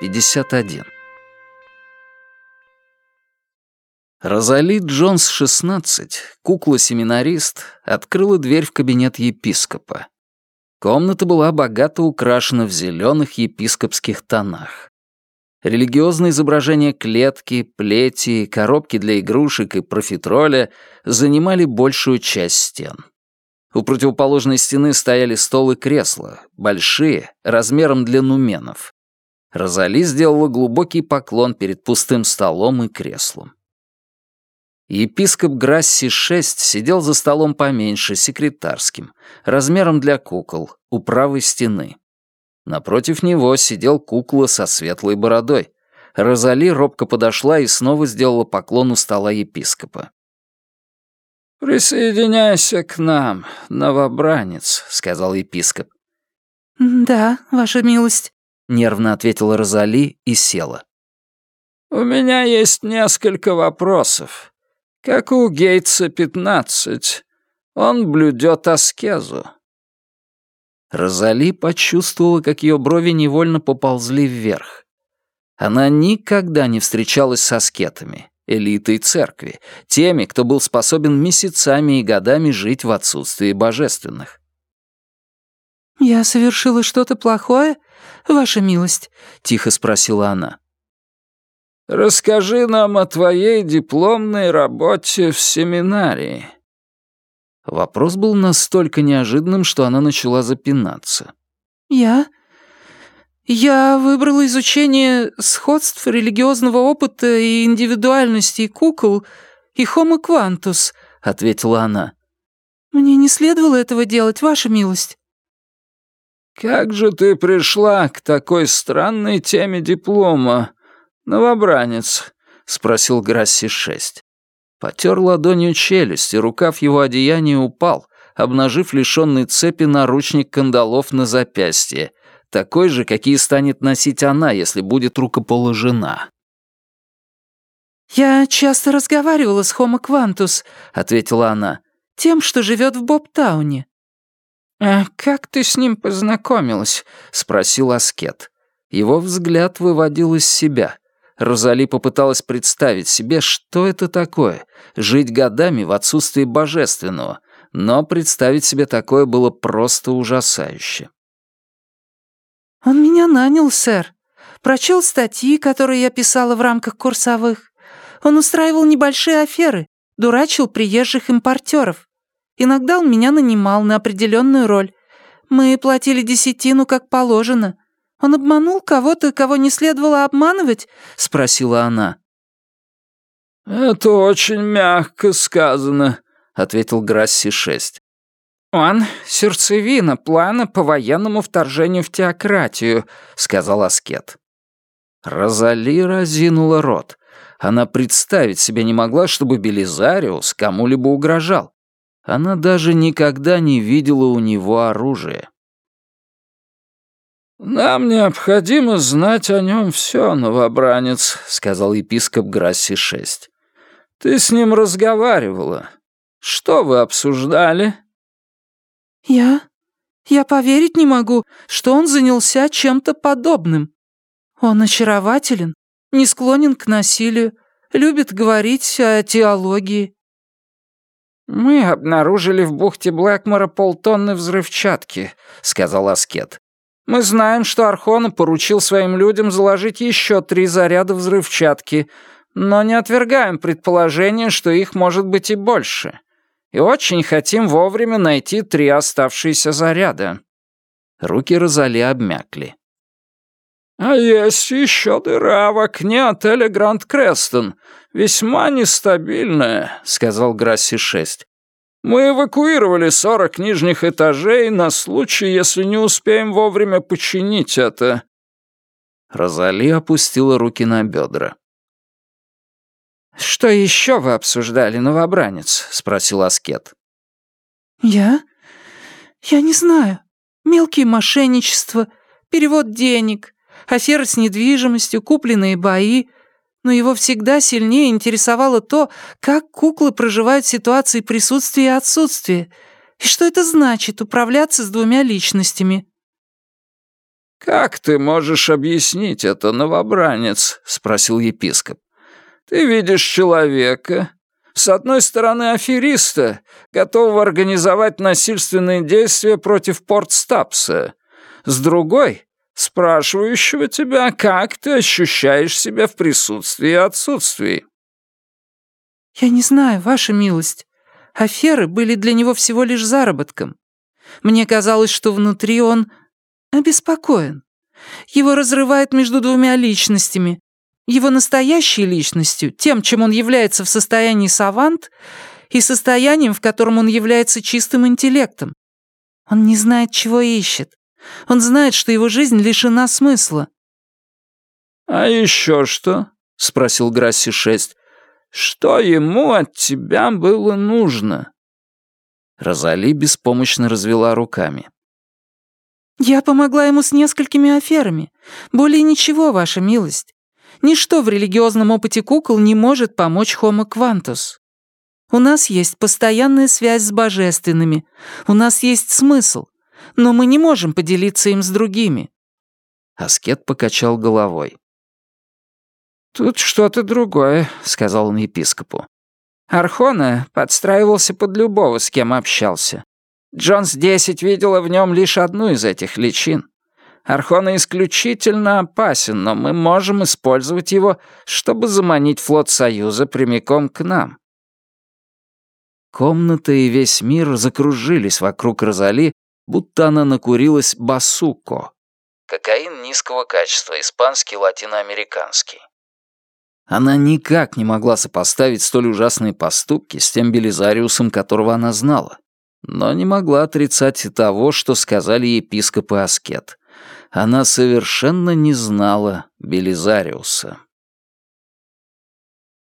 Пятьдесят один. Розали Джонс, 16, кукла-семинарист, открыла дверь в кабинет епископа. Комната была богато украшена в зеленых епископских тонах. Религиозные изображения клетки, плети, коробки для игрушек и профитроля занимали большую часть стен. У противоположной стены стояли стол и кресла, большие, размером для нуменов. Розали сделала глубокий поклон перед пустым столом и креслом. Епископ Грасси-6 сидел за столом поменьше, секретарским, размером для кукол, у правой стены. Напротив него сидел кукла со светлой бородой. Розали робко подошла и снова сделала поклон у стола епископа. «Присоединяйся к нам, новобранец», — сказал епископ. «Да, ваша милость», — нервно ответила Розали и села. «У меня есть несколько вопросов. Как у Гейтса пятнадцать, он блюдет аскезу. Розали почувствовала, как ее брови невольно поползли вверх. Она никогда не встречалась с аскетами, элитой церкви, теми, кто был способен месяцами и годами жить в отсутствии божественных. «Я совершила что-то плохое, ваша милость?» — тихо спросила она. «Расскажи нам о твоей дипломной работе в семинарии», Вопрос был настолько неожиданным, что она начала запинаться. «Я? Я выбрала изучение сходств религиозного опыта и индивидуальности кукол и хомо квантус», — ответила она. «Мне не следовало этого делать, ваша милость». «Как же ты пришла к такой странной теме диплома, новобранец?» — спросил Грасси-6. Потер ладонью челюсть, и рукав его одеяния упал, обнажив лишенный цепи наручник кандалов на запястье, такой же, какие станет носить она, если будет рукоположена. «Я часто разговаривала с Хомо Квантус», — ответила она, — «тем, что живет в Бобтауне». «А как ты с ним познакомилась?» — спросил Аскет. Его взгляд выводил из себя. Розали попыталась представить себе, что это такое — жить годами в отсутствии божественного, но представить себе такое было просто ужасающе. «Он меня нанял, сэр. Прочел статьи, которые я писала в рамках курсовых. Он устраивал небольшие аферы, дурачил приезжих импортеров. Иногда он меня нанимал на определенную роль. Мы платили десятину, как положено. Он обманул кого-то, кого не следовало обманывать?» — спросила она. «Это очень мягко сказано», — ответил Грасси-6. «Он — сердцевина плана по военному вторжению в теократию», — сказал Аскет. Розали разинула рот. Она представить себе не могла, чтобы Белизариус кому-либо угрожал. Она даже никогда не видела у него оружия. «Нам необходимо знать о нем все, новобранец», — сказал епископ Грасси-6. «Ты с ним разговаривала. Что вы обсуждали?» «Я? Я поверить не могу, что он занялся чем-то подобным. Он очарователен, не склонен к насилию, любит говорить о теологии». «Мы обнаружили в бухте Блэкмора полтонны взрывчатки», — сказал Аскет. Мы знаем, что Архона поручил своим людям заложить еще три заряда взрывчатки, но не отвергаем предположение, что их может быть и больше. И очень хотим вовремя найти три оставшиеся заряда». Руки Розали обмякли. «А есть еще дыра в окне отеля Гранд Крестон, весьма нестабильная», — сказал Грасси-6. Мы эвакуировали сорок нижних этажей на случай, если не успеем вовремя починить это». Розали опустила руки на бедра. «Что еще вы обсуждали, новобранец?» — спросил Аскет. «Я? Я не знаю. Мелкие мошенничества, перевод денег, аферы с недвижимостью, купленные бои. Но его всегда сильнее интересовало то, как куклы проживают ситуации присутствия и отсутствия, и что это значит управляться с двумя личностями. «Как ты можешь объяснить это, новобранец?» — спросил епископ. «Ты видишь человека, с одной стороны афериста, готового организовать насильственные действия против Портстапса, с другой — спрашивающего тебя, как ты ощущаешь себя в присутствии и отсутствии». «Я не знаю, ваша милость. Аферы были для него всего лишь заработком. Мне казалось, что внутри он обеспокоен. Его разрывает между двумя личностями. Его настоящей личностью, тем, чем он является в состоянии савант, и состоянием, в котором он является чистым интеллектом. Он не знает, чего ищет. Он знает, что его жизнь лишена смысла. «А еще что?» — спросил Грасси-6. «Что ему от тебя было нужно?» Розали беспомощно развела руками. «Я помогла ему с несколькими аферами. Более ничего, ваша милость. Ничто в религиозном опыте кукол не может помочь Homo Quantus. У нас есть постоянная связь с божественными, у нас есть смысл, но мы не можем поделиться им с другими». Аскет покачал головой. «Тут что-то другое», — сказал он епископу. Архона подстраивался под любого, с кем общался. Джонс-10 видела в нем лишь одну из этих личин. Архона исключительно опасен, но мы можем использовать его, чтобы заманить флот Союза прямиком к нам. Комната и весь мир закружились вокруг Розали, будто она накурилась басуко. Кокаин низкого качества, испанский, латиноамериканский. Она никак не могла сопоставить столь ужасные поступки с тем Белизариусом, которого она знала но не могла отрицать и того, что сказали епископ и аскет. Она совершенно не знала Белизариуса.